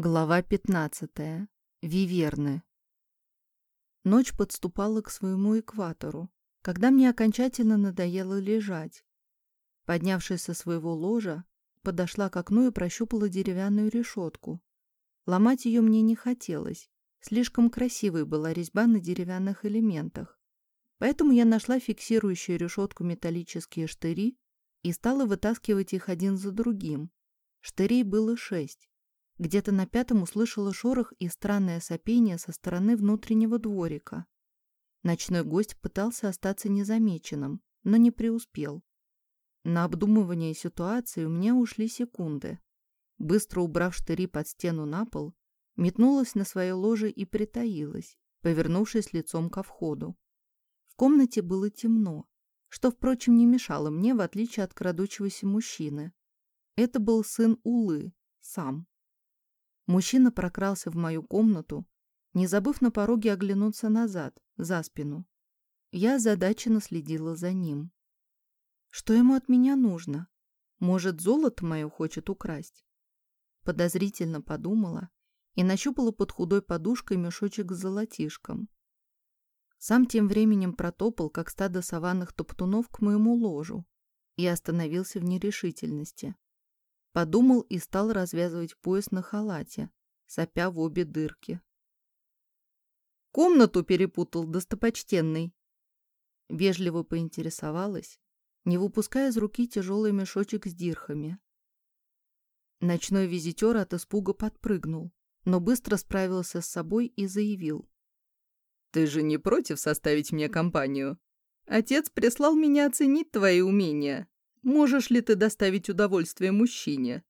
Глава 15. Виверны. Ночь подступала к своему экватору, когда мне окончательно надоело лежать. Поднявшись со своего ложа, подошла к окну и прощупала деревянную решетку. Ломать ее мне не хотелось, слишком красивой была резьба на деревянных элементах. Поэтому я нашла фиксирующую решетку металлические штыри и стала вытаскивать их один за другим. Штырей было шесть. Где-то на пятом услышала шорох и странное сопение со стороны внутреннего дворика. Ночной гость пытался остаться незамеченным, но не преуспел. На обдумывание ситуации у меня ушли секунды. Быстро убрав штыри под стену на пол, метнулась на свое ложе и притаилась, повернувшись лицом ко входу. В комнате было темно, что, впрочем, не мешало мне, в отличие от крадущегося мужчины. Это был сын Улы, сам. Мужчина прокрался в мою комнату, не забыв на пороге оглянуться назад, за спину. Я озадаченно следила за ним. Что ему от меня нужно? Может, золото мое хочет украсть? Подозрительно подумала и нащупала под худой подушкой мешочек с золотишком. Сам тем временем протопал, как стадо саванных топтунов, к моему ложу и остановился в нерешительности. Подумал и стал развязывать пояс на халате, сопя в обе дырки. «Комнату перепутал, достопочтенный!» Вежливо поинтересовалась, не выпуская из руки тяжелый мешочек с дирхами. Ночной визитер от испуга подпрыгнул, но быстро справился с собой и заявил. «Ты же не против составить мне компанию? Отец прислал меня оценить твои умения. Можешь ли ты доставить удовольствие мужчине?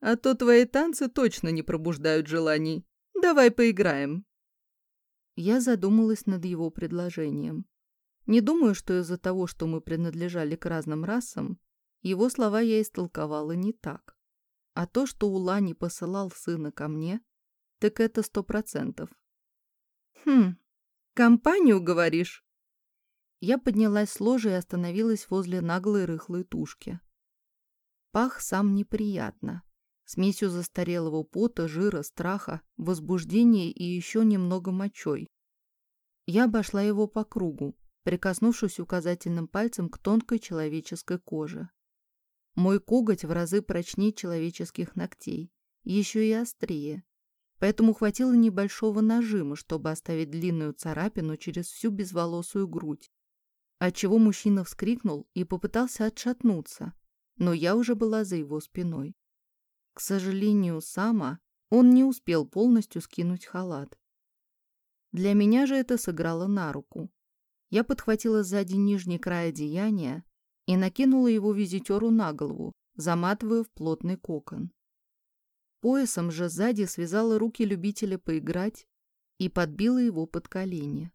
А то твои танцы точно не пробуждают желаний. Давай поиграем». Я задумалась над его предложением. Не думаю, что из-за того, что мы принадлежали к разным расам, его слова я истолковала не так. А то, что Ула не посылал сына ко мне, так это сто процентов. «Хм, компанию, говоришь?» Я поднялась с ложа и остановилась возле наглой рыхлой тушки. Пах сам неприятно. Смесью застарелого пота, жира, страха, возбуждения и еще немного мочой. Я обошла его по кругу, прикоснувшись указательным пальцем к тонкой человеческой коже. Мой коготь в разы прочнее человеческих ногтей, еще и острее. Поэтому хватило небольшого нажима, чтобы оставить длинную царапину через всю безволосую грудь отчего мужчина вскрикнул и попытался отшатнуться, но я уже была за его спиной. К сожалению, Сама он не успел полностью скинуть халат. Для меня же это сыграло на руку. Я подхватила сзади нижний край одеяния и накинула его визитеру на голову, заматывая в плотный кокон. Поясом же сзади связала руки любителя поиграть и подбила его под колени.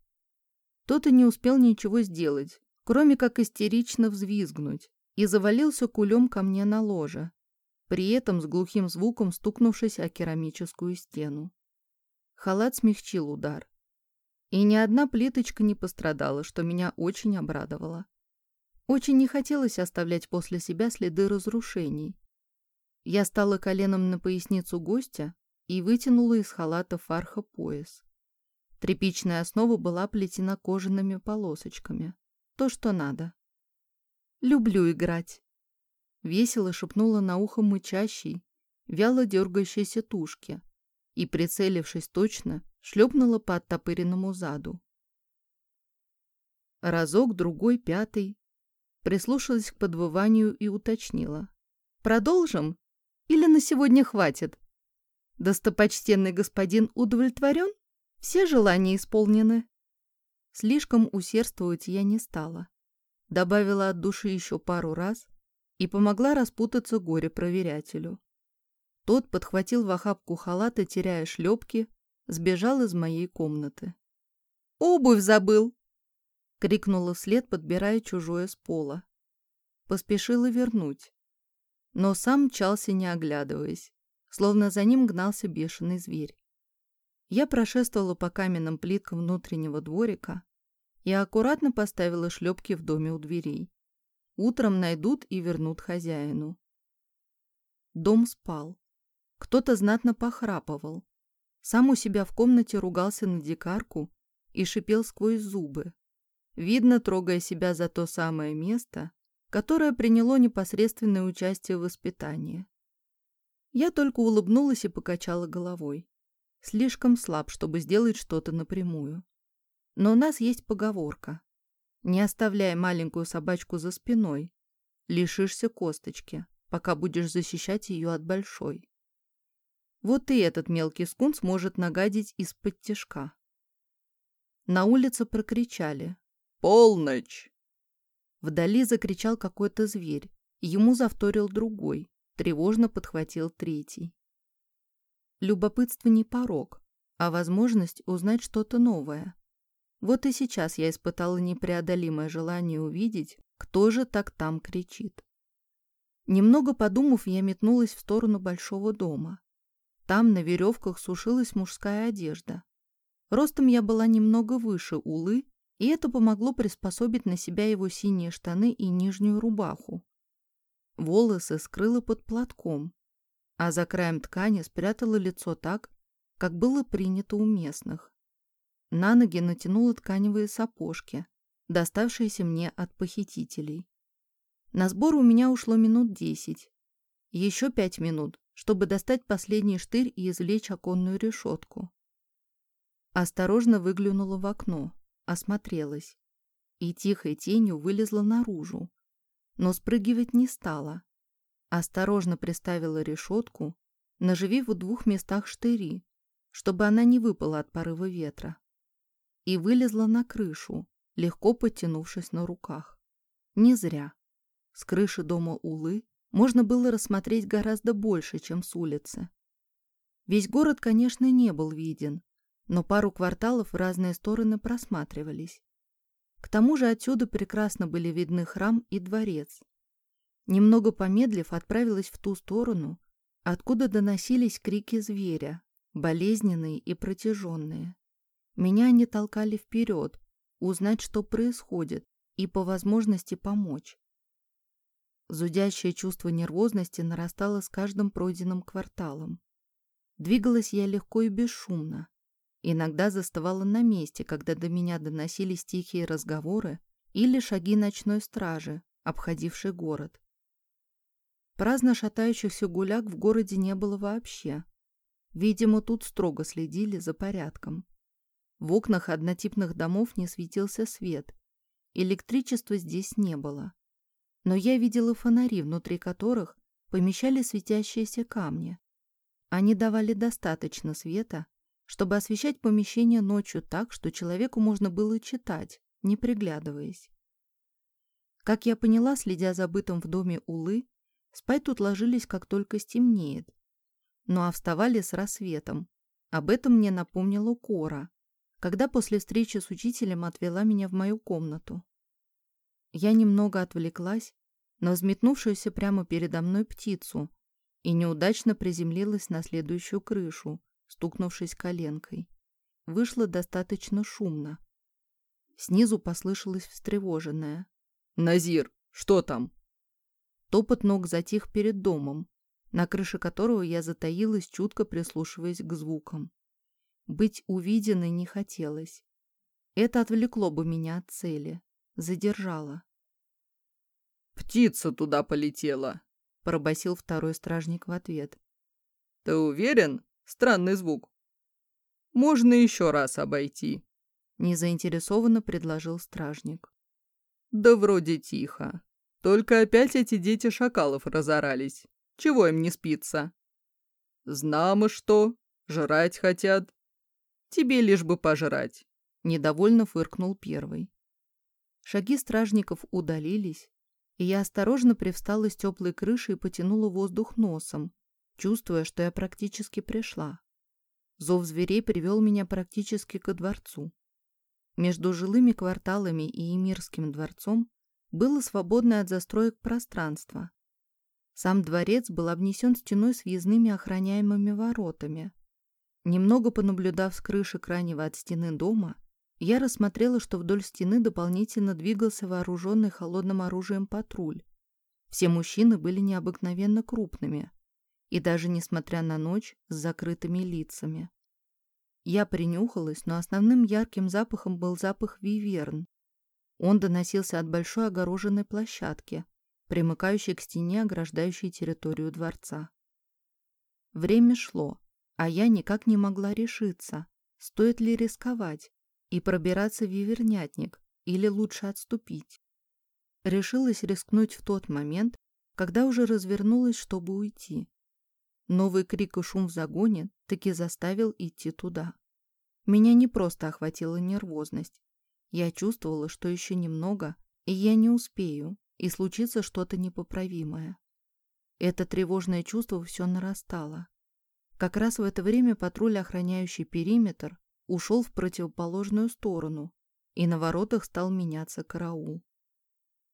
Тот и не успел ничего сделать, кроме как истерично взвизгнуть, и завалился кулем ко мне на ложе, при этом с глухим звуком стукнувшись о керамическую стену. Халат смягчил удар. И ни одна плиточка не пострадала, что меня очень обрадовало. Очень не хотелось оставлять после себя следы разрушений. Я стала коленом на поясницу гостя и вытянула из халата фарха пояс. Тряпичная основа была плетена кожаными полосочками. То, что надо. «Люблю играть», — весело шепнула на ухо мычащей, вяло дергающейся тушке и, прицелившись точно, шлепнула по оттопыренному заду. Разок, другой, пятый. Прислушалась к подвыванию и уточнила. «Продолжим? Или на сегодня хватит? Достопочтенный господин удовлетворен?» Все желания исполнены. Слишком усердствовать я не стала. Добавила от души еще пару раз и помогла распутаться горе-проверятелю. Тот подхватил в охапку халата, теряя шлепки, сбежал из моей комнаты. «Обувь забыл!» — крикнула вслед, подбирая чужое с пола. Поспешила вернуть. Но сам мчался, не оглядываясь, словно за ним гнался бешеный зверь. Я прошествовала по каменным плиткам внутреннего дворика и аккуратно поставила шлепки в доме у дверей. Утром найдут и вернут хозяину. Дом спал. Кто-то знатно похрапывал. Сам у себя в комнате ругался на дикарку и шипел сквозь зубы, видно, трогая себя за то самое место, которое приняло непосредственное участие в воспитании. Я только улыбнулась и покачала головой. Слишком слаб, чтобы сделать что-то напрямую. Но у нас есть поговорка. Не оставляй маленькую собачку за спиной. Лишишься косточки, пока будешь защищать ее от большой. Вот и этот мелкий скунс может нагадить из-под тяжка. На улице прокричали. «Полночь!» Вдали закричал какой-то зверь. Ему завторил другой. Тревожно подхватил третий. Любопытство не порог, а возможность узнать что-то новое. Вот и сейчас я испытала непреодолимое желание увидеть, кто же так там кричит. Немного подумав, я метнулась в сторону большого дома. Там на веревках сушилась мужская одежда. Ростом я была немного выше улы, и это помогло приспособить на себя его синие штаны и нижнюю рубаху. Волосы скрыла под платком, а за краем ткани спрятала лицо так, как было принято у местных. На ноги натянула тканевые сапожки, доставшиеся мне от похитителей. На сбор у меня ушло минут десять. Еще пять минут, чтобы достать последний штырь и извлечь оконную решетку. Осторожно выглянула в окно, осмотрелась и тихой тенью вылезла наружу, но спрыгивать не стала. Осторожно приставила решетку, наживив в двух местах штыри, чтобы она не выпала от порыва ветра и вылезла на крышу, легко подтянувшись на руках. Не зря. С крыши дома Улы можно было рассмотреть гораздо больше, чем с улицы. Весь город, конечно, не был виден, но пару кварталов в разные стороны просматривались. К тому же отсюда прекрасно были видны храм и дворец. Немного помедлив, отправилась в ту сторону, откуда доносились крики зверя, болезненные и протяженные. Меня они толкали вперед, узнать, что происходит, и по возможности помочь. Зудящее чувство нервозности нарастало с каждым пройденным кварталом. Двигалась я легко и бесшумно. Иногда заставала на месте, когда до меня доносились тихие разговоры или шаги ночной стражи, обходившей город. Праздно шатающихся гуляк в городе не было вообще. Видимо, тут строго следили за порядком. В окнах однотипных домов не светился свет. Электричества здесь не было. Но я видела фонари, внутри которых помещали светящиеся камни. Они давали достаточно света, чтобы освещать помещение ночью так, что человеку можно было читать, не приглядываясь. Как я поняла, следя за бытом в доме Улы, спать тут ложились, как только стемнеет. Ну а вставали с рассветом. Об этом мне напомнила Кора, когда после встречи с учителем отвела меня в мою комнату. Я немного отвлеклась на взметнувшуюся прямо передо мной птицу и неудачно приземлилась на следующую крышу, стукнувшись коленкой. Вышло достаточно шумно. Снизу послышалось встревоженное. «Назир, что там?» Топот ног затих перед домом, на крыше которого я затаилась, чутко прислушиваясь к звукам. Быть увиденной не хотелось. Это отвлекло бы меня от цели. Задержало. «Птица туда полетела», — пробасил второй стражник в ответ. «Ты уверен? Странный звук. Можно еще раз обойти», — незаинтересованно предложил стражник. «Да вроде тихо. Только опять эти дети шакалов разорались. Чего им не спится?» «Знамо что, жрать хотят. Тебе лишь бы пожрать. Недовольно фыркнул первый. Шаги стражников удалились, и я осторожно привстала с теплой крыши и потянула воздух носом, чувствуя, что я практически пришла. Зов зверей привел меня практически ко дворцу. Между жилыми кварталами и Эмирским дворцом было свободное от застроек пространство. Сам дворец был обнесен стеной с въездными охраняемыми воротами, Немного понаблюдав с крыши крайнего от стены дома, я рассмотрела, что вдоль стены дополнительно двигался вооруженный холодным оружием патруль. Все мужчины были необыкновенно крупными. и даже несмотря на ночь с закрытыми лицами. Я принюхалась, но основным ярким запахом был запах виверн. Он доносился от большой огороженной площадки, примыкающей к стене, ограждающей территорию дворца. Время шло, а я никак не могла решиться, стоит ли рисковать и пробираться в вивернятник или лучше отступить. Решилась рискнуть в тот момент, когда уже развернулась, чтобы уйти. Новый крик и шум в загоне таки заставил идти туда. Меня не просто охватила нервозность. Я чувствовала, что еще немного, и я не успею, и случится что-то непоправимое. Это тревожное чувство все нарастало. Как раз в это время патруль, охраняющий периметр, ушел в противоположную сторону, и на воротах стал меняться караул.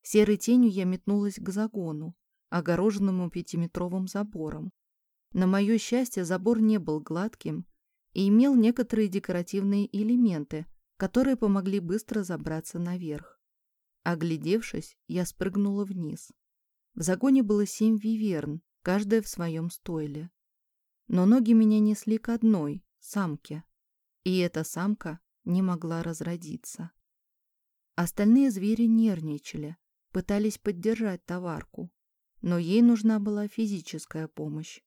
Серой тенью я метнулась к загону, огороженному пятиметровым забором. На мое счастье, забор не был гладким и имел некоторые декоративные элементы, которые помогли быстро забраться наверх. Оглядевшись, я спрыгнула вниз. В загоне было семь виверн, каждая в своем стойле. Но ноги меня несли к одной, самке. И эта самка не могла разродиться. Остальные звери нервничали, пытались поддержать товарку, но ей нужна была физическая помощь.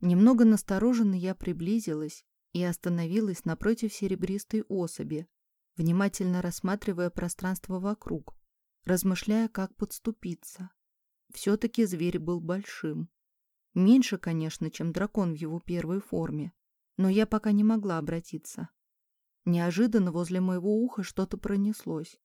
Немного настороженно я приблизилась и остановилась напротив серебристой особи, внимательно рассматривая пространство вокруг, размышляя, как подступиться. Все-таки зверь был большим. Меньше, конечно, чем дракон в его первой форме, но я пока не могла обратиться. Неожиданно возле моего уха что-то пронеслось.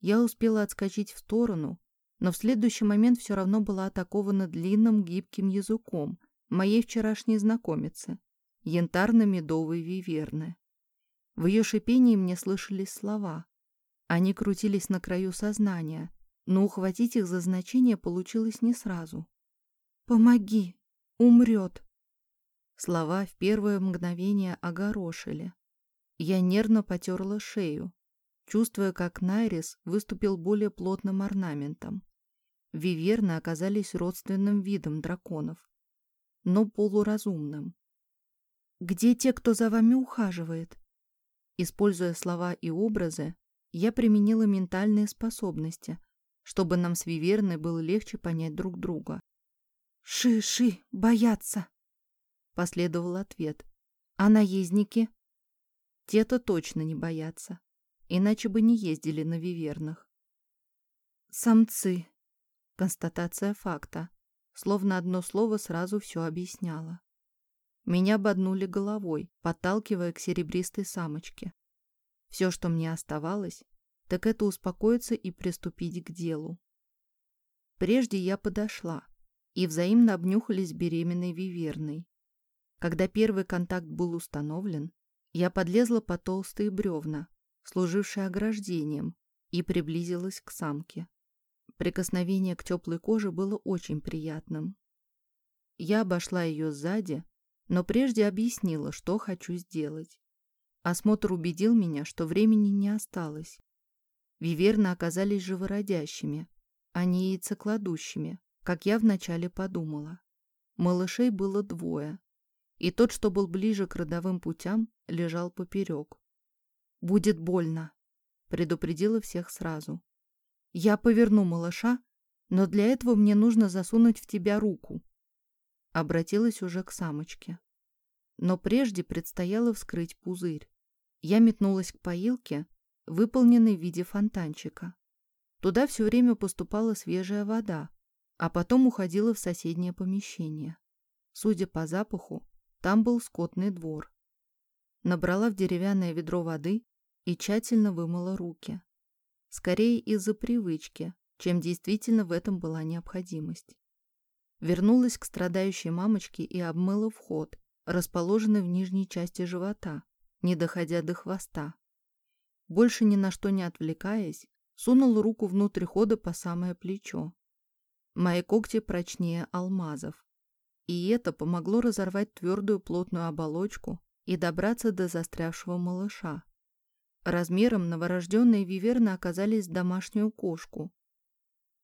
Я успела отскочить в сторону, но в следующий момент все равно была атакована длинным гибким языком — моей вчерашней знакомицы, янтарно-медовой виверны. В ее шипении мне слышались слова. Они крутились на краю сознания, но ухватить их за значение получилось не сразу. «Помоги! Умрет!» Слова в первое мгновение огорошили. Я нервно потерла шею, чувствуя, как Найрис выступил более плотным орнаментом. Виверны оказались родственным видом драконов но полуразумным. «Где те, кто за вами ухаживает?» Используя слова и образы, я применила ментальные способности, чтобы нам с Виверной было легче понять друг друга. «Ши-ши, боятся!» Последовал ответ. «А наездники?» «Те-то точно не боятся, иначе бы не ездили на Вивернах». «Самцы», констатация факта словно одно слово сразу все объясняло. Меня боднули головой, подталкивая к серебристой самочке. Все, что мне оставалось, так это успокоиться и приступить к делу. Прежде я подошла, и взаимно обнюхались беременной виверной. Когда первый контакт был установлен, я подлезла по толстые бревна, служившие ограждением, и приблизилась к самке. Прикосновение к теплой коже было очень приятным. Я обошла ее сзади, но прежде объяснила, что хочу сделать. Осмотр убедил меня, что времени не осталось. Виверны оказались живородящими, а не яйцекладущими, как я вначале подумала. Малышей было двое, и тот, что был ближе к родовым путям, лежал поперек. «Будет больно», — предупредила всех сразу. Я поверну малыша, но для этого мне нужно засунуть в тебя руку. Обратилась уже к самочке. Но прежде предстояло вскрыть пузырь. Я метнулась к поилке, выполненной в виде фонтанчика. Туда все время поступала свежая вода, а потом уходила в соседнее помещение. Судя по запаху, там был скотный двор. Набрала в деревянное ведро воды и тщательно вымыла руки скорее из-за привычки, чем действительно в этом была необходимость. Вернулась к страдающей мамочке и обмыла вход, расположенный в нижней части живота, не доходя до хвоста. Больше ни на что не отвлекаясь, сунула руку внутрь хода по самое плечо. Мои когти прочнее алмазов. И это помогло разорвать твердую плотную оболочку и добраться до застрявшего малыша. Размером новорожденные виверны оказались домашнюю кошку.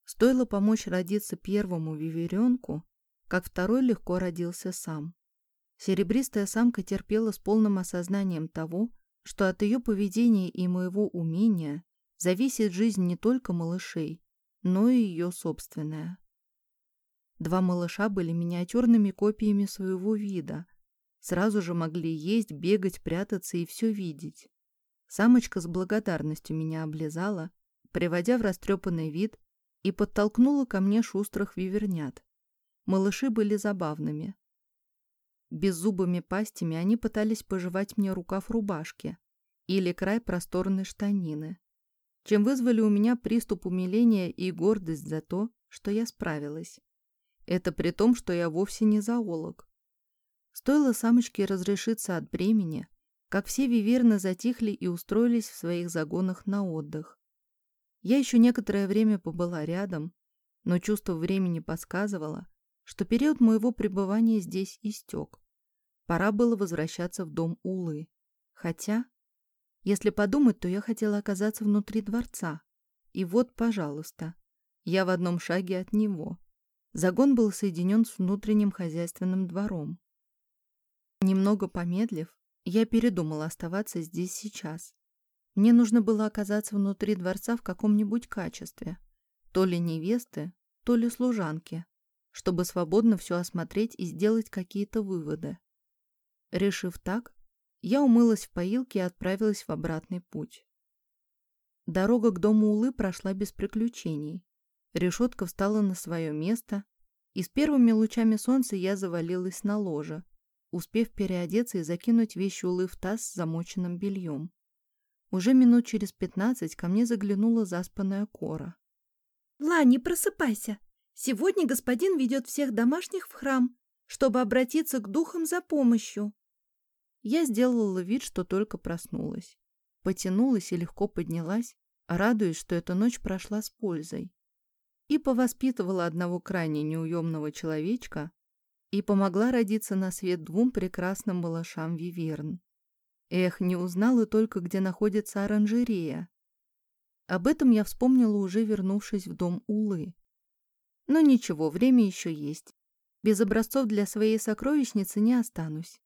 Стоило помочь родиться первому виверенку, как второй легко родился сам. Серебристая самка терпела с полным осознанием того, что от ее поведения и моего умения зависит жизнь не только малышей, но и ее собственная. Два малыша были миниатюрными копиями своего вида. Сразу же могли есть, бегать, прятаться и все видеть. Самочка с благодарностью меня облизала, приводя в растрепанный вид, и подтолкнула ко мне шустрых вивернят. Малыши были забавными. Беззубыми пастями они пытались пожевать мне рукав рубашки или край просторной штанины, чем вызвали у меня приступ умиления и гордость за то, что я справилась. Это при том, что я вовсе не зоолог. Стоило самочке разрешиться от бремени, как все виверны затихли и устроились в своих загонах на отдых. Я еще некоторое время побыла рядом, но чувство времени подсказывало, что период моего пребывания здесь истек. Пора было возвращаться в дом Улы. Хотя, если подумать, то я хотела оказаться внутри дворца. И вот, пожалуйста, я в одном шаге от него. Загон был соединен с внутренним хозяйственным двором. Немного помедлив, я передумала оставаться здесь сейчас. Мне нужно было оказаться внутри дворца в каком-нибудь качестве. То ли невесты, то ли служанки, чтобы свободно все осмотреть и сделать какие-то выводы. Решив так, я умылась в поилке и отправилась в обратный путь. Дорога к дому Улы прошла без приключений. Решетка встала на свое место, и с первыми лучами солнца я завалилась на ложе, успев переодеться и закинуть вещи Улы в таз с замоченным бельем. Уже минут через пятнадцать ко мне заглянула заспанная Кора. «Лани, просыпайся! Сегодня господин ведет всех домашних в храм, чтобы обратиться к духам за помощью». Я сделала вид, что только проснулась. Потянулась и легко поднялась, радуясь, что эта ночь прошла с пользой и повоспитывала одного крайне неуемного человечка и помогла родиться на свет двум прекрасным малышам Виверн. Эх, не узнала только, где находится оранжерея. Об этом я вспомнила, уже вернувшись в дом Улы. Но ничего, время еще есть. Без образцов для своей сокровищницы не останусь.